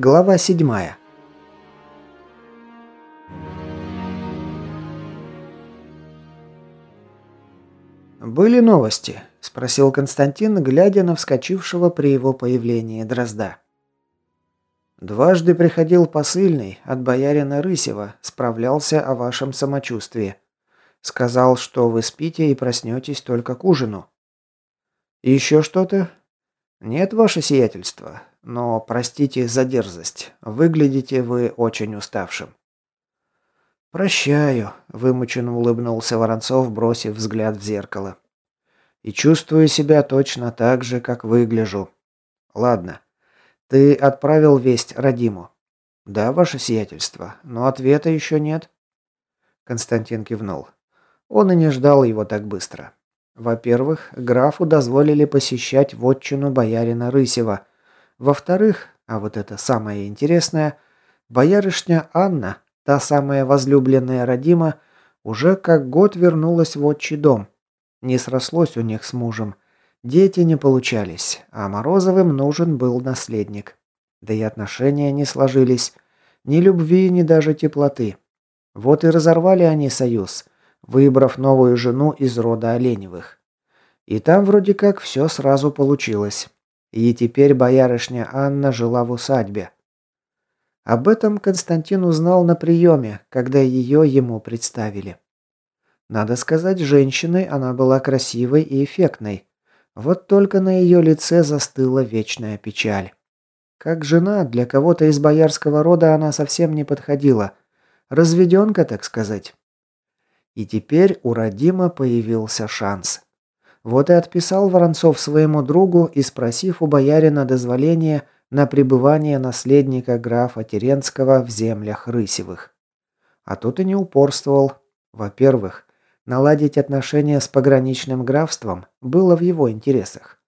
Глава седьмая. «Были новости?» – спросил Константин, глядя на вскочившего при его появлении Дрозда. «Дважды приходил посыльный от боярина Рысева, справлялся о вашем самочувствии. Сказал, что вы спите и проснетесь только к ужину». «Еще что-то?» «Нет, ваше сиятельство. Но, простите за дерзость, выглядите вы очень уставшим». «Прощаю», – вымученно улыбнулся Воронцов, бросив взгляд в зеркало. «И чувствую себя точно так же, как выгляжу. Ладно. Ты отправил весть Радиму?» «Да, ваше сиятельство, но ответа еще нет». Константин кивнул. Он и не ждал его так быстро. Во-первых, графу дозволили посещать вотчину боярина Рысева – во-вторых, а вот это самое интересное, боярышня Анна, та самая возлюбленная Родима, уже как год вернулась в отчий дом. Не срослось у них с мужем. Дети не получались, а Морозовым нужен был наследник. Да и отношения не сложились. Ни любви, ни даже теплоты. Вот и разорвали они союз, выбрав новую жену из рода Оленевых. И там вроде как все сразу получилось. И теперь боярышня Анна жила в усадьбе. Об этом Константин узнал на приеме, когда ее ему представили. Надо сказать, женщиной она была красивой и эффектной. Вот только на ее лице застыла вечная печаль. Как жена, для кого-то из боярского рода она совсем не подходила. Разведенка, так сказать. И теперь у Радима появился шанс. Вот и отписал Воронцов своему другу и спросив у боярина дозволения на пребывание наследника графа Теренского в землях Рысевых. А тот и не упорствовал. Во-первых, наладить отношения с пограничным графством было в его интересах.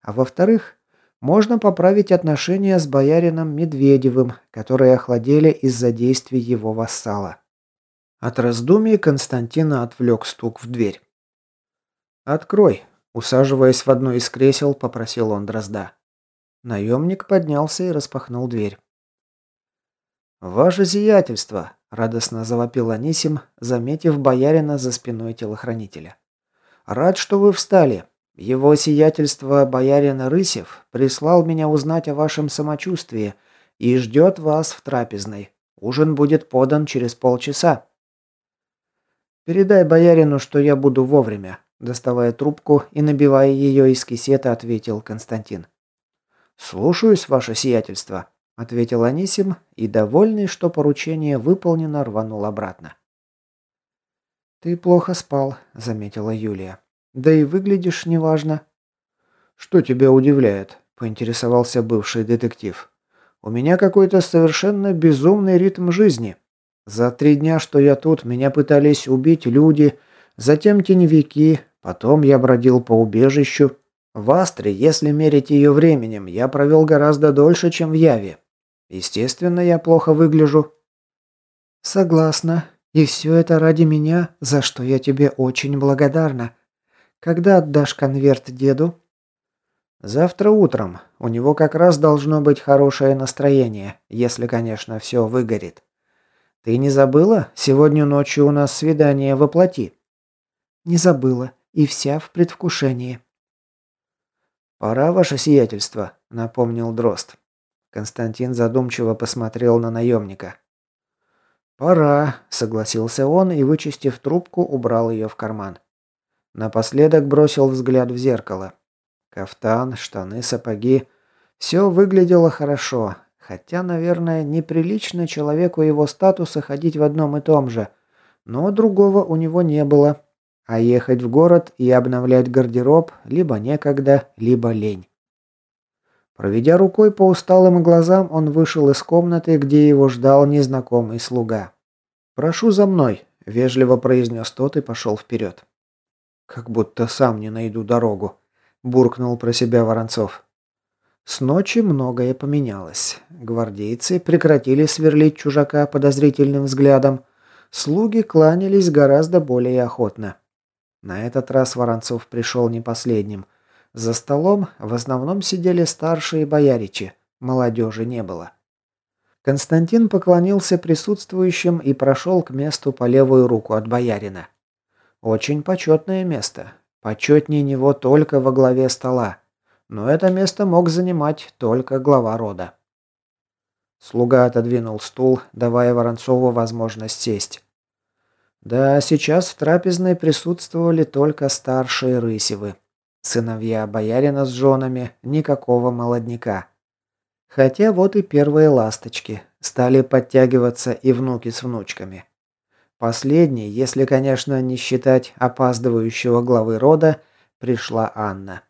А во-вторых, можно поправить отношения с боярином Медведевым, которые охладели из-за действий его вассала. От раздумий Константина отвлек стук в дверь. «Открой», – усаживаясь в одно из кресел, попросил он Дрозда. Наемник поднялся и распахнул дверь. «Ваше сиятельство!» – радостно завопил Анисим, заметив боярина за спиной телохранителя. «Рад, что вы встали. Его сиятельство боярина Рысев прислал меня узнать о вашем самочувствии и ждет вас в трапезной. Ужин будет подан через полчаса». «Передай боярину, что я буду вовремя», Доставая трубку и набивая ее из кисета, ответил Константин. «Слушаюсь, ваше сиятельство», — ответил Анисим и, довольный, что поручение выполнено, рванул обратно. «Ты плохо спал», — заметила Юлия. «Да и выглядишь неважно». «Что тебя удивляет?» — поинтересовался бывший детектив. «У меня какой-то совершенно безумный ритм жизни. За три дня, что я тут, меня пытались убить люди, Затем теневики, потом я бродил по убежищу. В Астре, если мерить ее временем, я провел гораздо дольше, чем в Яве. Естественно, я плохо выгляжу. Согласна. И все это ради меня, за что я тебе очень благодарна. Когда отдашь конверт деду? Завтра утром. У него как раз должно быть хорошее настроение, если, конечно, все выгорит. Ты не забыла? Сегодня ночью у нас свидание воплоти. Не забыла. И вся в предвкушении. «Пора, ваше сиятельство», — напомнил Дрозд. Константин задумчиво посмотрел на наемника. «Пора», — согласился он и, вычистив трубку, убрал ее в карман. Напоследок бросил взгляд в зеркало. Кафтан, штаны, сапоги. Все выглядело хорошо, хотя, наверное, неприлично человеку его статуса ходить в одном и том же. Но другого у него не было, а ехать в город и обновлять гардероб либо некогда, либо лень. Проведя рукой по усталым глазам, он вышел из комнаты, где его ждал незнакомый слуга. «Прошу за мной», – вежливо произнес тот и пошел вперед. «Как будто сам не найду дорогу», – буркнул про себя Воронцов. С ночи многое поменялось. Гвардейцы прекратили сверлить чужака подозрительным взглядом. Слуги кланялись гораздо более охотно. На этот раз Воронцов пришел не последним. За столом в основном сидели старшие бояричи, молодежи не было. Константин поклонился присутствующим и прошел к месту по левую руку от боярина. Очень почетное место. Почетнее него только во главе стола. Но это место мог занимать только глава рода. Слуга отодвинул стул, давая Воронцову возможность сесть. Да, сейчас в трапезной присутствовали только старшие Рысевы. Сыновья боярина с женами, никакого молодняка. Хотя вот и первые ласточки. Стали подтягиваться и внуки с внучками. Последней, если, конечно, не считать опаздывающего главы рода, пришла Анна.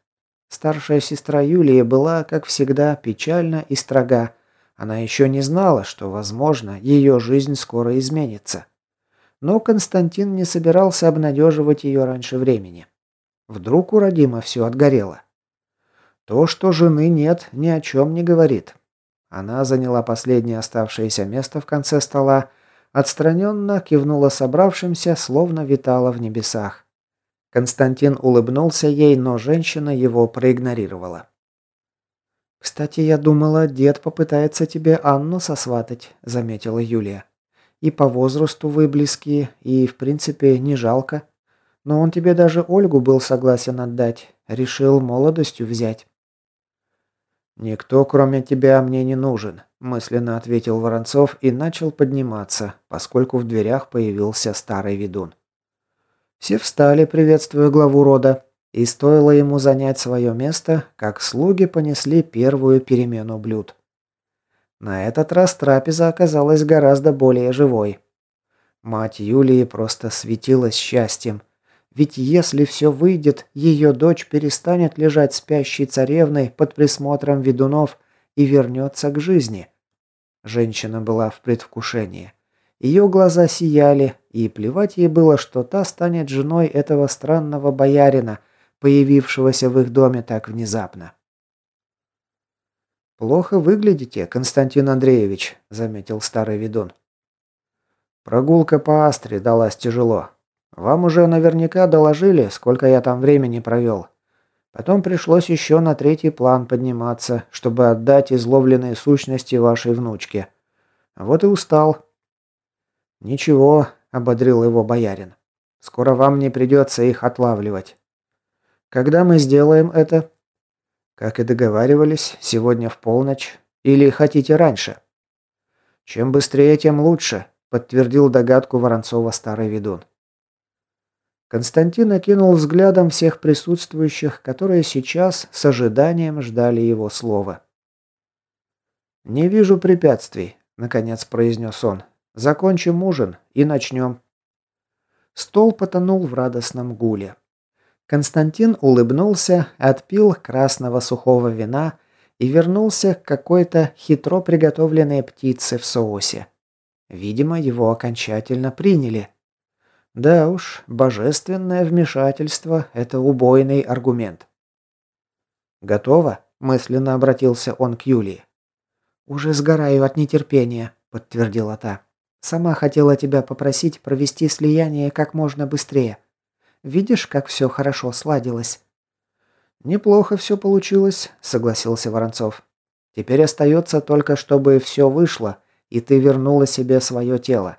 Старшая сестра Юлии была, как всегда, печальна и строга. Она еще не знала, что, возможно, ее жизнь скоро изменится. Но Константин не собирался обнадеживать ее раньше времени. Вдруг у Родима все отгорело. То, что жены нет, ни о чем не говорит. Она заняла последнее оставшееся место в конце стола, отстраненно кивнула собравшимся, словно витала в небесах. Константин улыбнулся ей, но женщина его проигнорировала. «Кстати, я думала, дед попытается тебе Анну сосватать», — заметила Юлия. «И по возрасту вы близки, и, в принципе, не жалко. Но он тебе даже Ольгу был согласен отдать. Решил молодостью взять». «Никто, кроме тебя, мне не нужен», – мысленно ответил Воронцов и начал подниматься, поскольку в дверях появился старый ведун. Все встали, приветствуя главу рода, и стоило ему занять свое место, как слуги понесли первую перемену блюд. На этот раз трапеза оказалась гораздо более живой. Мать Юлии просто светилась счастьем – ведь если все выйдет, ее дочь перестанет лежать спящей царевной под присмотром ведунов и вернется к жизни. Женщина была в предвкушении. Ее глаза сияли, и плевать ей было, что та станет женой этого странного боярина, появившегося в их доме так внезапно. «Плохо выглядите, Константин Андреевич», — заметил старый ведун. «Прогулка по Астре далась тяжело. Вам уже наверняка доложили, сколько я там времени провел. Потом пришлось еще на третий план подниматься, чтобы отдать изловленные сущности вашей внучке. Вот и устал». «Ничего», — ободрил его боярин. «Скоро вам не придется их отлавливать». «Когда мы сделаем это?» «Как и договаривались, сегодня в полночь. Или хотите раньше?» «Чем быстрее, тем лучше», — подтвердил догадку Воронцова старый ведун. Константин окинул взглядом всех присутствующих, которые сейчас с ожиданием ждали его слова. «Не вижу препятствий», — наконец произнес он. «Закончим ужин и начнем». Стол потонул в радостном гуле. Константин улыбнулся, отпил красного сухого вина и вернулся к какой-то хитро приготовленной птице в соусе. Видимо, его окончательно приняли. Да уж, божественное вмешательство – это убойный аргумент. «Готово?» – мысленно обратился он к Юлии. «Уже сгораю от нетерпения», – подтвердила та. «Сама хотела тебя попросить провести слияние как можно быстрее. Видишь, как все хорошо сладилось?» «Неплохо все получилось», – согласился Воронцов. «Теперь остается только, чтобы все вышло, и ты вернула себе свое тело.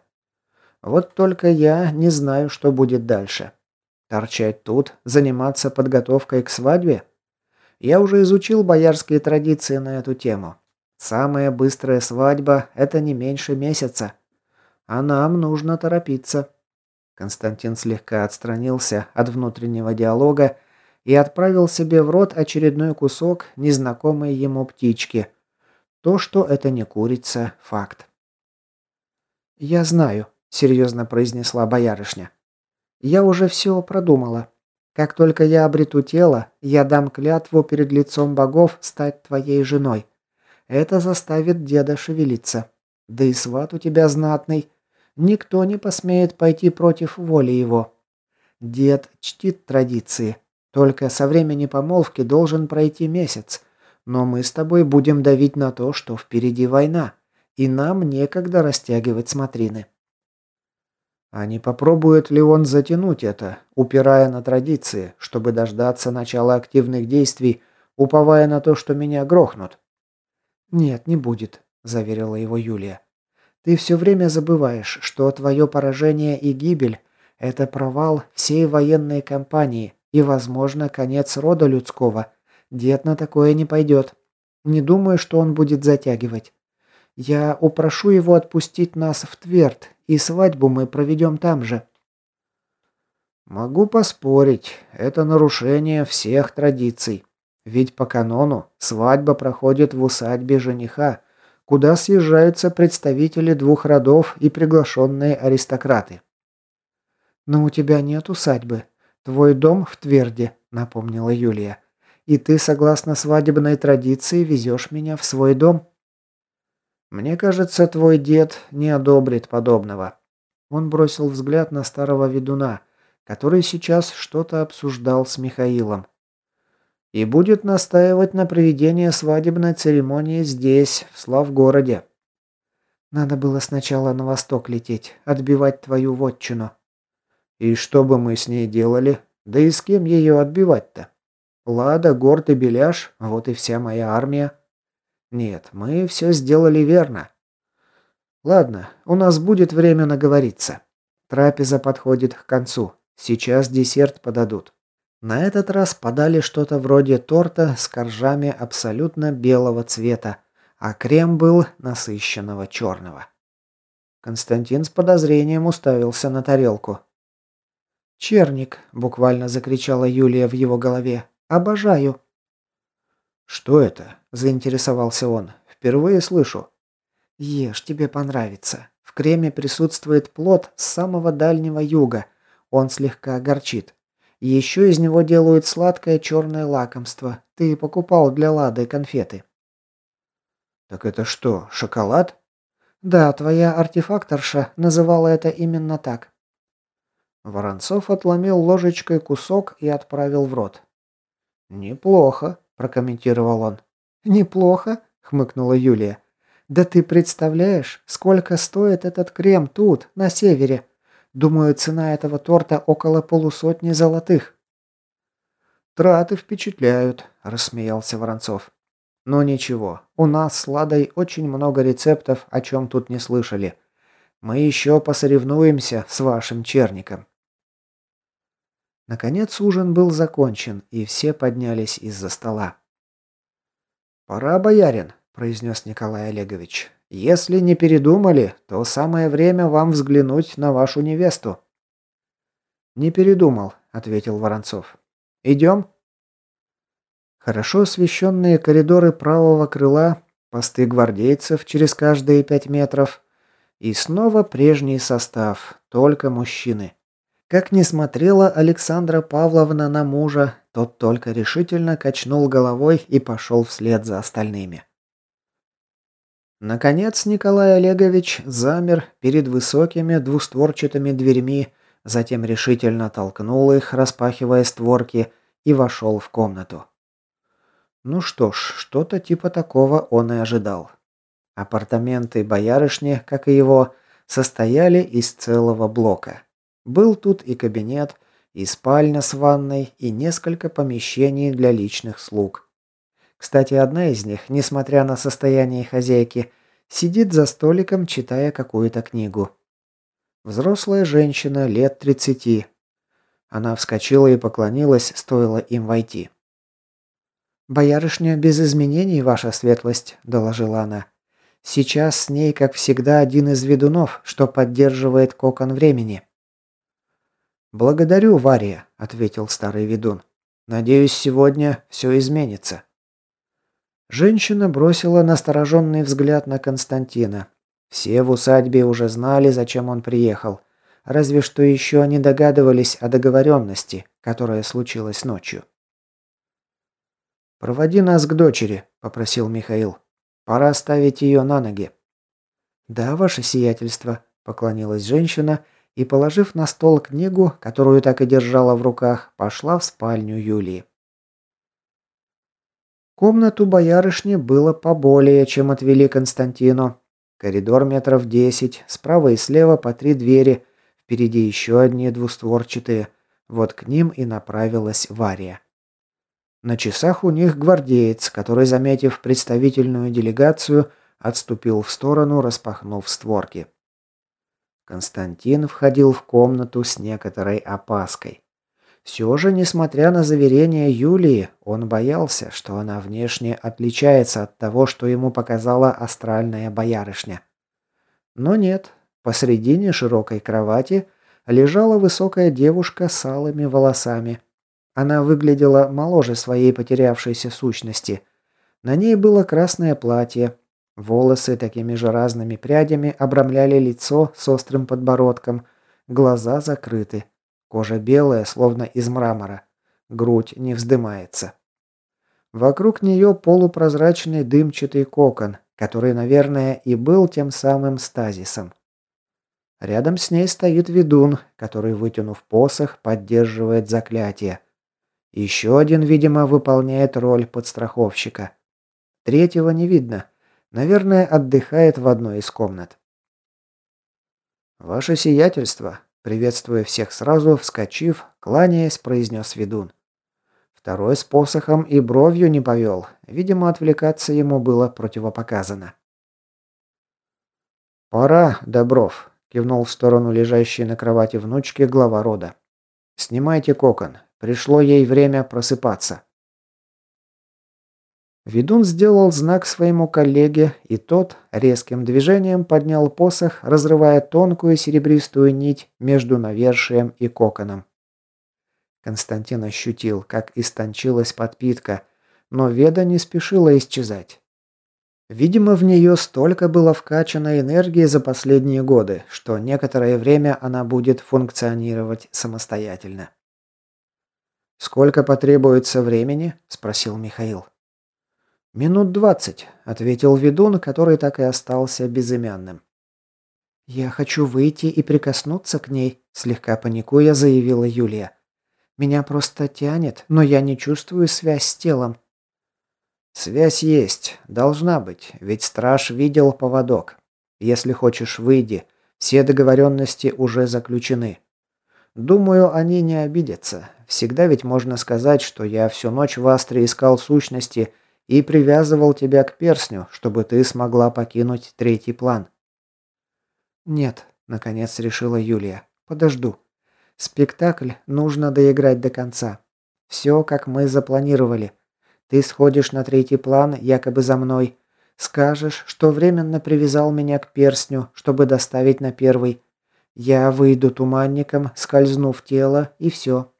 Вот только я не знаю, что будет дальше. Торчать тут, заниматься подготовкой к свадьбе? Я уже изучил боярские традиции на эту тему. Самая быстрая свадьба – это не меньше месяца. А нам нужно торопиться. Константин слегка отстранился от внутреннего диалога и отправил себе в рот очередной кусок незнакомой ему птички. То, что это не курица – факт. «Я знаю», – серьезно произнесла боярышня. «Я уже все продумала. Как только я обрету тело, я дам клятву перед лицом богов стать твоей женой. Это заставит деда шевелиться. Да и сват у тебя знатный. Никто не посмеет пойти против воли его. Дед чтит традиции. Только со времени помолвки должен пройти месяц. Но мы с тобой будем давить на то, что впереди война, и нам некогда растягивать смотрины. А не попробует ли он затянуть это, упирая на традиции, чтобы дождаться начала активных действий, уповая на то, что меня грохнут? Нет, не будет. заверила его Юлия. Ты все время забываешь, что твое поражение и гибель – это провал всей военной кампании и, возможно, конец рода людского. Дед на такое не пойдет. Не думаю, что он будет затягивать. Я упрошу его отпустить нас в Тверд, и свадьбу мы проведем там же». «Могу поспорить, это нарушение всех традиций. Ведь по канону свадьба проходит в усадьбе жениха, куда съезжаются представители двух родов и приглашенные аристократы. «Но у тебя нет усадьбы. Твой дом в Тверде», — напомнила Юлия. «И ты, согласно свадебной традиции, везешь меня в свой дом». «Мне кажется, твой дед не одобрит подобного». Он бросил взгляд на старого ведуна, который сейчас что-то обсуждал с Михаилом и будет настаивать на проведении свадебной церемонии здесь, в Славгороде. Надо было сначала на восток лететь, отбивать твою вотчину. И что бы мы с ней делали? Да и с кем ее отбивать-то? Лада, Горд и Беляш, вот и вся моя армия. Нет, мы все сделали верно. Ладно, у нас будет время наговориться. Трапеза подходит к концу. Сейчас десерт подадут. На этот раз подали что-то вроде торта с коржами абсолютно белого цвета, а крем был насыщенного черного. Константин с подозрением уставился на тарелку. «Черник!» – буквально закричала Юлия в его голове. «Обожаю!» «Что это?» – заинтересовался он. «Впервые слышу». «Ешь, тебе понравится. В креме присутствует плод с самого дальнего юга. Он слегка горчит. Еще из него делают сладкое черное лакомство. Ты покупал для Лады конфеты. Так это что, шоколад? Да, твоя артефакторша называла это именно так. Воронцов отломил ложечкой кусок и отправил в рот. «Неплохо», – прокомментировал он. «Неплохо?» – хмыкнула Юлия. «Да ты представляешь, сколько стоит этот крем тут, на севере? Думаю, цена этого торта около полусотни золотых». «Траты впечатляют», – рассмеялся Воронцов. «Но ничего, у нас с Ладой очень много рецептов, о чем тут не слышали. Мы еще посоревнуемся с вашим черником». Наконец ужин был закончен, и все поднялись из-за стола. «Пора, боярин», – произнес Николай Олегович. Если не передумали, то самое время вам взглянуть на вашу невесту». «Не передумал», — ответил Воронцов. «Идем?» Хорошо освещенные коридоры правого крыла, посты гвардейцев через каждые пять метров и снова прежний состав, только мужчины. Как ни смотрела Александра Павловна на мужа, тот только решительно качнул головой и пошел вслед за остальными. Наконец Николай Олегович замер перед высокими двустворчатыми дверьми, затем решительно толкнул их, распахивая створки, и вошел в комнату. Ну что ж, что-то типа такого он и ожидал. Апартаменты боярышни, как и его, состояли из целого блока. Был тут и кабинет, и спальня с ванной, и несколько помещений для личных слуг. Кстати, одна из них, несмотря на состояние хозяйки, сидит за столиком, читая какую-то книгу. Взрослая женщина лет тридцати. Она вскочила и поклонилась, стоило им войти. «Боярышня без изменений, ваша светлость», – доложила она. «Сейчас с ней, как всегда, один из ведунов, что поддерживает кокон времени». «Благодарю, Вария», – ответил старый ведун. «Надеюсь, сегодня все изменится». Женщина бросила настороженный взгляд на Константина. Все в усадьбе уже знали, зачем он приехал. Разве что еще не догадывались о договоренности, которая случилась ночью. «Проводи нас к дочери», – попросил Михаил. «Пора ставить ее на ноги». «Да, ваше сиятельство», – поклонилась женщина и, положив на стол книгу, которую так и держала в руках, пошла в спальню Юлии. Комнату боярышни было поболее, чем отвели Константину. Коридор метров десять, справа и слева по три двери, впереди еще одни двустворчатые. Вот к ним и направилась Вария. На часах у них гвардеец, который, заметив представительную делегацию, отступил в сторону, распахнув створки. Константин входил в комнату с некоторой опаской. Все же, несмотря на заверения Юлии, он боялся, что она внешне отличается от того, что ему показала астральная боярышня. Но нет, посредине широкой кровати лежала высокая девушка с алыми волосами. Она выглядела моложе своей потерявшейся сущности. На ней было красное платье. Волосы такими же разными прядями обрамляли лицо с острым подбородком, глаза закрыты. Кожа белая, словно из мрамора. Грудь не вздымается. Вокруг нее полупрозрачный дымчатый кокон, который, наверное, и был тем самым стазисом. Рядом с ней стоит ведун, который, вытянув посох, поддерживает заклятие. Еще один, видимо, выполняет роль подстраховщика. Третьего не видно. Наверное, отдыхает в одной из комнат. «Ваше сиятельство», Приветствуя всех сразу, вскочив, кланяясь, произнес ведун. Второй с посохом и бровью не повел. Видимо, отвлекаться ему было противопоказано. «Пора, Добров», – кивнул в сторону лежащей на кровати внучки глава рода. «Снимайте кокон. Пришло ей время просыпаться». Ведун сделал знак своему коллеге, и тот резким движением поднял посох, разрывая тонкую серебристую нить между навершием и коконом. Константин ощутил, как истончилась подпитка, но Веда не спешила исчезать. Видимо, в нее столько было вкачано энергии за последние годы, что некоторое время она будет функционировать самостоятельно. «Сколько потребуется времени?» – спросил Михаил. «Минут двадцать», — ответил ведун, который так и остался безымянным. «Я хочу выйти и прикоснуться к ней», — слегка паникуя заявила Юлия. «Меня просто тянет, но я не чувствую связь с телом». «Связь есть. Должна быть. Ведь страж видел поводок. Если хочешь, выйди. Все договоренности уже заключены. Думаю, они не обидятся. Всегда ведь можно сказать, что я всю ночь в Астре искал сущности, — и привязывал тебя к перстню, чтобы ты смогла покинуть третий план». «Нет», — наконец решила Юлия, — «подожду. Спектакль нужно доиграть до конца. Все, как мы запланировали. Ты сходишь на третий план, якобы за мной. Скажешь, что временно привязал меня к перстню, чтобы доставить на первый. Я выйду туманником, скользну в тело, и все».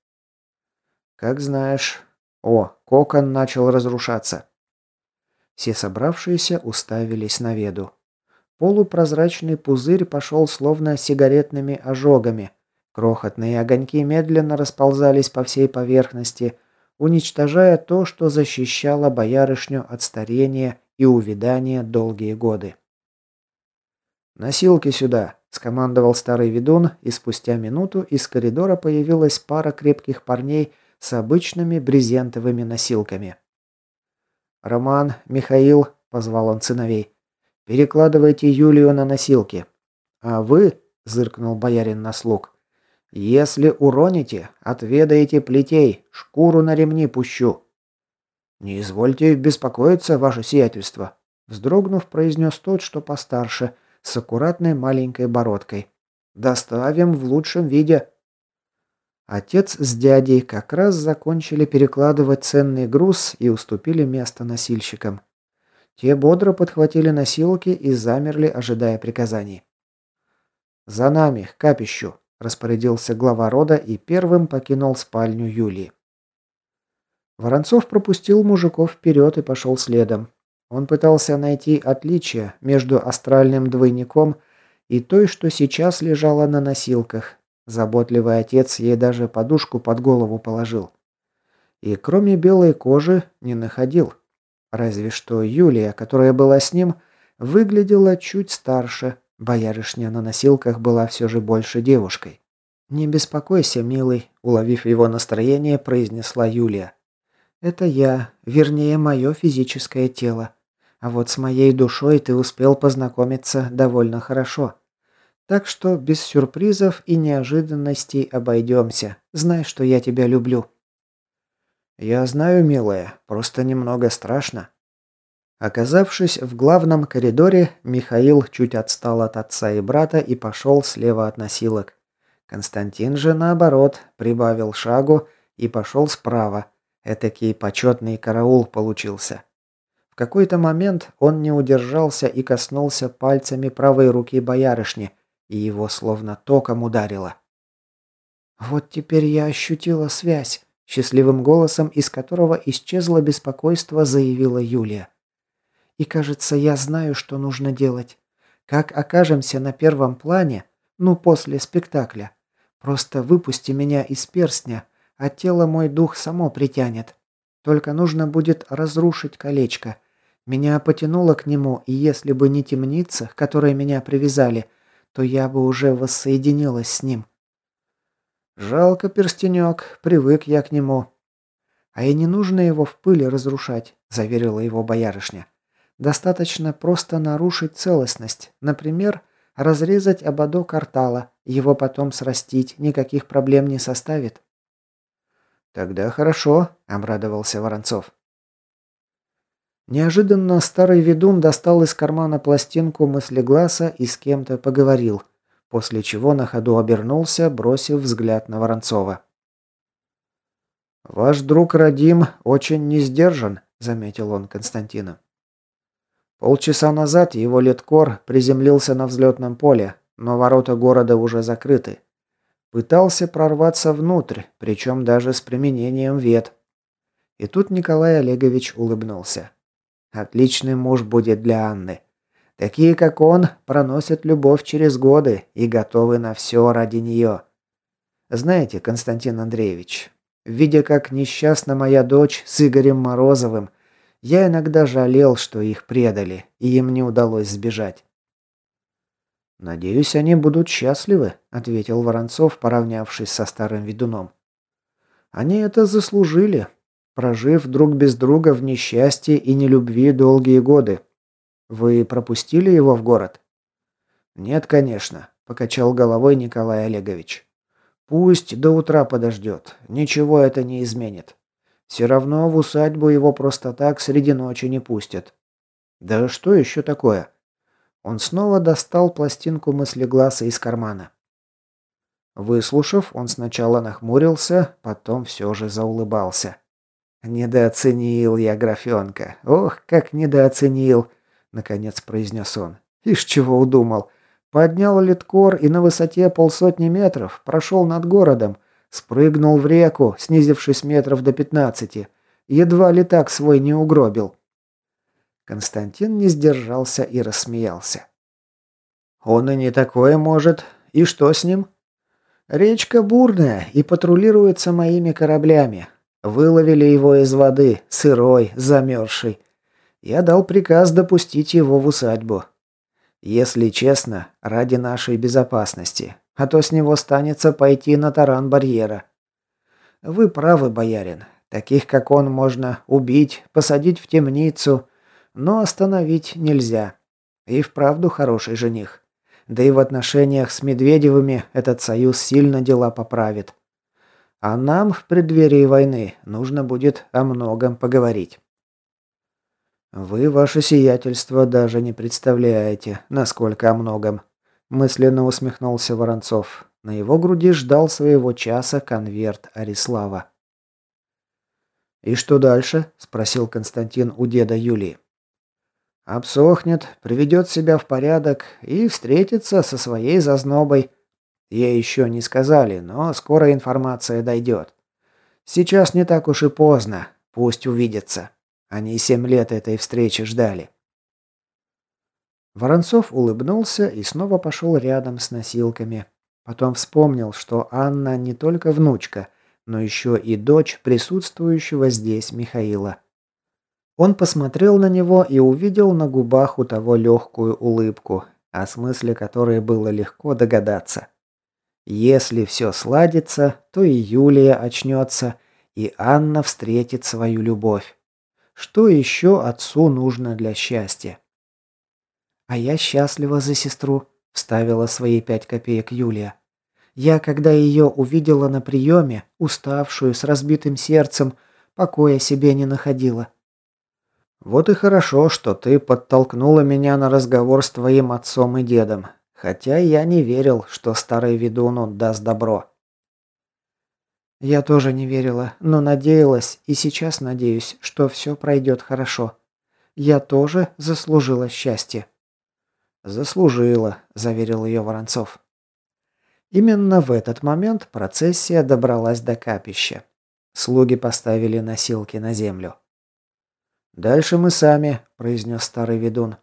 «Как знаешь». О, кокон начал разрушаться. Все собравшиеся уставились на веду. Полупрозрачный пузырь пошел словно сигаретными ожогами. Крохотные огоньки медленно расползались по всей поверхности, уничтожая то, что защищало боярышню от старения и увядания долгие годы. «Носилки сюда!» – скомандовал старый ведун, и спустя минуту из коридора появилась пара крепких парней с обычными брезентовыми носилками. «Роман, Михаил», – позвал он сыновей, – «перекладывайте Юлию на носилки. А вы», – зыркнул боярин на слуг, – «если уроните, отведаете плетей, шкуру на ремни пущу». «Не извольте беспокоиться, ваше сиятельство», – вздрогнув, произнес тот, что постарше, с аккуратной маленькой бородкой. «Доставим в лучшем виде». Отец с дядей как раз закончили перекладывать ценный груз и уступили место носильщикам. Те бодро подхватили носилки и замерли, ожидая приказаний. «За нами, к капищу!» – распорядился глава рода и первым покинул спальню Юлии. Воронцов пропустил мужиков вперед и пошел следом. Он пытался найти отличия между астральным двойником и той, что сейчас лежала на носилках, Заботливый отец ей даже подушку под голову положил. И кроме белой кожи не находил. Разве что Юлия, которая была с ним, выглядела чуть старше. Боярышня на носилках была все же больше девушкой. «Не беспокойся, милый», — уловив его настроение, произнесла Юлия. «Это я, вернее, мое физическое тело. А вот с моей душой ты успел познакомиться довольно хорошо. Так что без сюрпризов и неожиданностей обойдемся. Знай, что я тебя люблю». «Я знаю, милая, просто немного страшно». Оказавшись в главном коридоре, Михаил чуть отстал от отца и брата и пошел слева от носилок. Константин же, наоборот, прибавил шагу и пошел справа. Этакий почетный караул получился. В какой-то момент он не удержался и коснулся пальцами правой руки боярышни, и его словно током ударило. «Вот теперь я ощутила связь», – счастливым голосом, из которого исчезло беспокойство, заявила Юлия. «И кажется, я знаю, что нужно делать. Как окажемся на первом плане, ну, после спектакля, просто выпусти меня из перстня, а тело мой дух само притянет. Только нужно будет разрушить колечко. Меня потянуло к нему, и если бы не темница, к которой меня привязали, то я бы уже воссоединилась с ним». Жалко перстенек, привык я к нему. А и не нужно его в пыли разрушать, заверила его боярышня. Достаточно просто нарушить целостность. Например, разрезать ободок картала, его потом срастить, никаких проблем не составит. Тогда хорошо, обрадовался Воронцов. Неожиданно старый ведун достал из кармана пластинку мыслегласа и с кем-то поговорил – после чего на ходу обернулся, бросив взгляд на Воронцова. «Ваш друг Радим очень не сдержан», — заметил он Константина. Полчаса назад его леткор приземлился на взлетном поле, но ворота города уже закрыты. Пытался прорваться внутрь, причем даже с применением вет. И тут Николай Олегович улыбнулся. «Отличный муж будет для Анны. Такие, как он, проносят любовь через годы и готовы на все ради нее. Знаете, Константин Андреевич, видя, как несчастна моя дочь с Игорем Морозовым, я иногда жалел, что их предали, и им не удалось сбежать. «Надеюсь, они будут счастливы», — ответил Воронцов, поравнявшись со старым ведуном. «Они это заслужили, прожив друг без друга в несчастье и нелюбви долгие годы. Вы пропустили его в город? Нет, конечно, покачал головой Николай Олегович. Пусть до утра подождет. Ничего это не изменит. Все равно в усадьбу его просто так среди ночи не пустят. Да что еще такое? Он снова достал пластинку мыслегласа из кармана. Выслушав, он сначала нахмурился, потом все же заулыбался. «Недооценил я графенка. Ох, как недооценил наконец произнес он. Ишь чего удумал. Поднял литкор и на высоте полсотни метров прошел над городом, спрыгнул в реку, снизившись метров до пятнадцати. Едва ли так свой не угробил. Константин не сдержался и рассмеялся. Он и не такое может. И что с ним? Речка бурная и патрулируется моими кораблями. Выловили его из воды, сырой, замерзший я дал приказ допустить его в усадьбу. Если честно, ради нашей безопасности, а то с него станется пойти на таран барьера. Вы правы, боярин. Таких, как он, можно убить, посадить в темницу, но остановить нельзя. И вправду хороший жених. Да и в отношениях с Медведевыми этот союз сильно дела поправит. А нам в преддверии войны нужно будет о многом поговорить. «Вы, ваше сиятельство, даже не представляете, насколько о многом», – мысленно усмехнулся Воронцов. На его груди ждал своего часа конверт Арислава. «И что дальше?» – спросил Константин у деда Юлии. «Обсохнет, приведет себя в порядок и встретится со своей зазнобой. Ей еще не сказали, но скоро информация дойдет. Сейчас не так уж и поздно, пусть увидится». Они семь лет этой встречи ждали. Воронцов улыбнулся и снова пошел рядом с носилками. Потом вспомнил, что Анна не только внучка, но еще и дочь присутствующего здесь Михаила. Он посмотрел на него и увидел на губах у того легкую улыбку, о смысле которой было легко догадаться. Если все сладится, то и Юлия очнется, и Анна встретит свою любовь. Что еще отцу нужно для счастья? А я счастлива за сестру, вставила свои пять копеек Юлия. Я, когда ее увидела на приеме, уставшую, с разбитым сердцем, покоя себе не находила. Вот и хорошо, что ты подтолкнула меня на разговор с твоим отцом и дедом. Хотя я не верил, что старый ведун даст добро. Я тоже не верила, но надеялась и сейчас надеюсь, что все пройдет хорошо. Я тоже заслужила счастье. Заслужила, заверил ее Воронцов. Именно в этот момент процессия добралась до капища. Слуги поставили носилки на землю. «Дальше мы сами», – произнес старый ведун.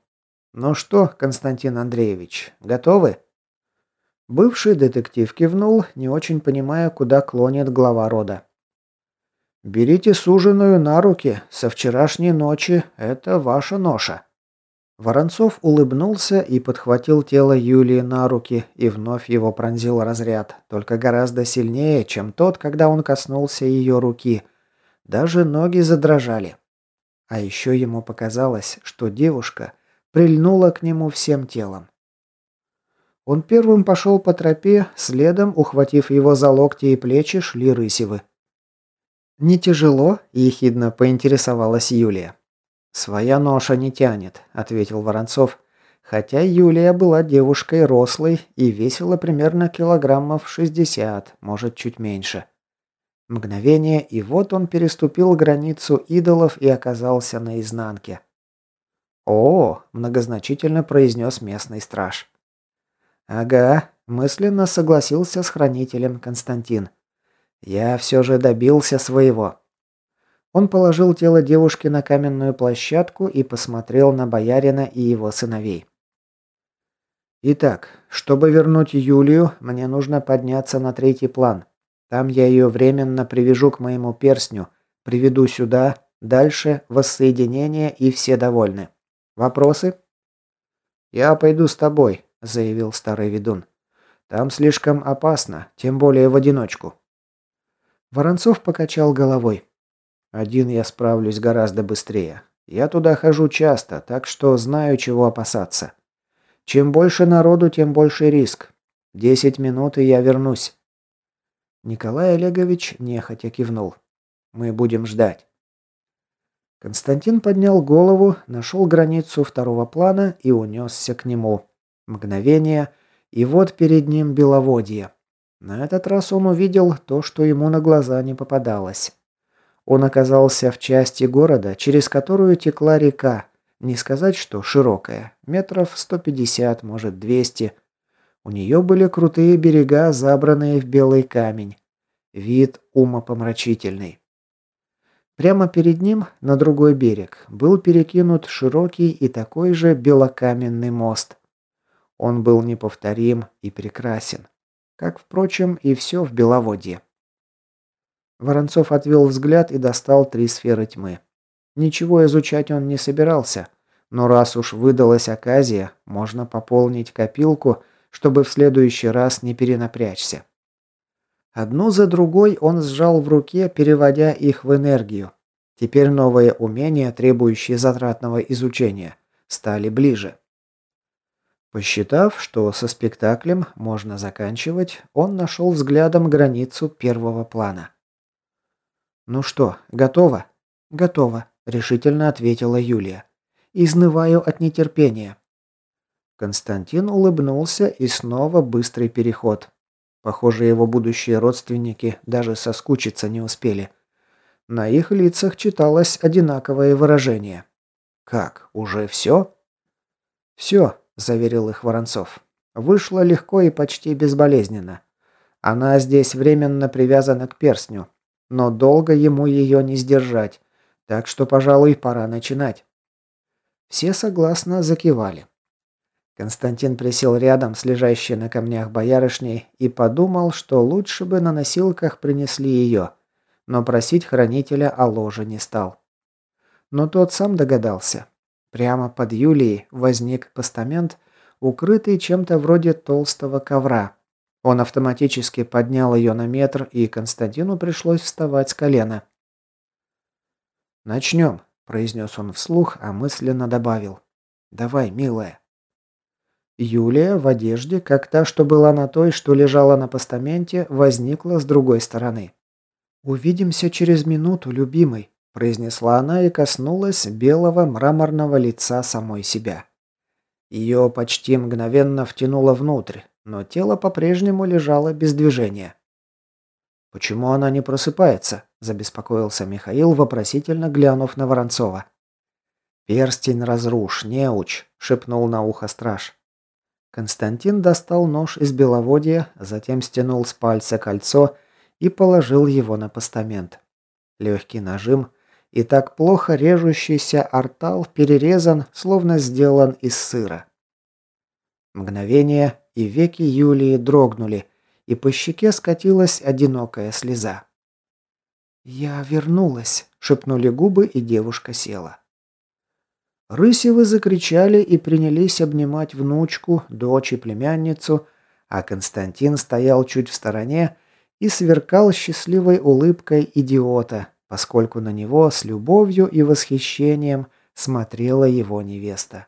«Ну что, Константин Андреевич, готовы?» Бывший детектив кивнул, не очень понимая, куда клонит глава рода. «Берите суженую на руки. Со вчерашней ночи это ваша ноша». Воронцов улыбнулся и подхватил тело Юлии на руки, и вновь его пронзил разряд, только гораздо сильнее, чем тот, когда он коснулся ее руки. Даже ноги задрожали. А еще ему показалось, что девушка прильнула к нему всем телом. Он первым пошел по тропе, следом, ухватив его за локти и плечи, шли Рысевы. «Не тяжело?» – ехидно поинтересовалась Юлия. «Своя ноша не тянет», – ответил Воронцов. Хотя Юлия была девушкой рослой и весила примерно килограммов 60, может, чуть меньше. Мгновение, и вот он переступил границу идолов и оказался на изнанке. «О!» – многозначительно произнес местный страж. «Ага», – мысленно согласился с хранителем Константин. «Я все же добился своего». Он положил тело девушки на каменную площадку и посмотрел на боярина и его сыновей. «Итак, чтобы вернуть Юлию, мне нужно подняться на третий план. Там я ее временно привяжу к моему перстню, приведу сюда, дальше воссоединение и все довольны. Вопросы?» «Я пойду с тобой», – заявил старый ведун. «Там слишком опасно, тем более в одиночку». Воронцов покачал головой. Один я справлюсь гораздо быстрее. Я туда хожу часто, так что знаю, чего опасаться. Чем больше народу, тем больше риск. Десять минут, и я вернусь. Николай Олегович нехотя кивнул. Мы будем ждать. Константин поднял голову, нашел границу второго плана и унесся к нему. Мгновение, и вот перед ним беловодье. На этот раз он увидел то, что ему на глаза не попадалось. Он оказался в части города, через которую текла река. Не сказать, что широкая. Метров 150, может 200. У нее были крутые берега, забранные в белый камень. Вид умопомрачительный. Прямо перед ним, на другой берег, был перекинут широкий и такой же белокаменный мост. Он был неповторим и прекрасен. Как, впрочем, и все в Беловодье. Воронцов отвел взгляд и достал три сферы тьмы. Ничего изучать он не собирался, но раз уж выдалась оказия, можно пополнить копилку, чтобы в следующий раз не перенапрячься. Одну за другой он сжал в руке, переводя их в энергию. Теперь новые умения, требующие затратного изучения, стали ближе. Посчитав, что со спектаклем можно заканчивать, он нашел взглядом границу первого плана. «Ну что, готово?» «Готово», – решительно ответила Юлия. «Изнываю от нетерпения». Константин улыбнулся и снова быстрый переход. Похоже, его будущие родственники даже соскучиться не успели. На их лицах читалось одинаковое выражение. «Как, уже все?» «Все», – заверил их Воронцов. «Вышло легко и почти безболезненно. Она здесь временно привязана к перстню, но долго ему ее не сдержать, так что, пожалуй, пора начинать. Все согласно закивали. Константин присел рядом с лежащей на камнях боярышней и подумал, что лучше бы на носилках принесли ее, но просить хранителя о ложе не стал. Но тот сам догадался. Прямо под Юлией возник постамент, укрытый чем-то вроде толстого ковра, он автоматически поднял ее на метр, и Константину пришлось вставать с колена. «Начнем», – произнес он вслух, а мысленно добавил. «Давай, милая». Юлия в одежде, как та, что была на той, что лежала на постаменте, возникла с другой стороны. «Увидимся через минуту, любимый», произнесла она и коснулась белого мраморного лица самой себя. Ее почти мгновенно втянуло внутрь, но тело по-прежнему лежало без движения. «Почему она не просыпается?» – забеспокоился Михаил, вопросительно глянув на Воронцова. «Перстень разрушь, неуч», – шепнул на ухо страж. Константин достал нож из беловодья, затем стянул с пальца кольцо и положил его на постамент. Легкий нажим, и так плохо режущийся артал перерезан, словно сделан из сыра. Мгновение, и веки Юлии дрогнули, и по щеке скатилась одинокая слеза. «Я вернулась», — шепнули губы, и девушка села. Рысевы закричали и принялись обнимать внучку, дочь и племянницу, а Константин стоял чуть в стороне и сверкал счастливой улыбкой идиота, поскольку на него с любовью и восхищением смотрела его невеста.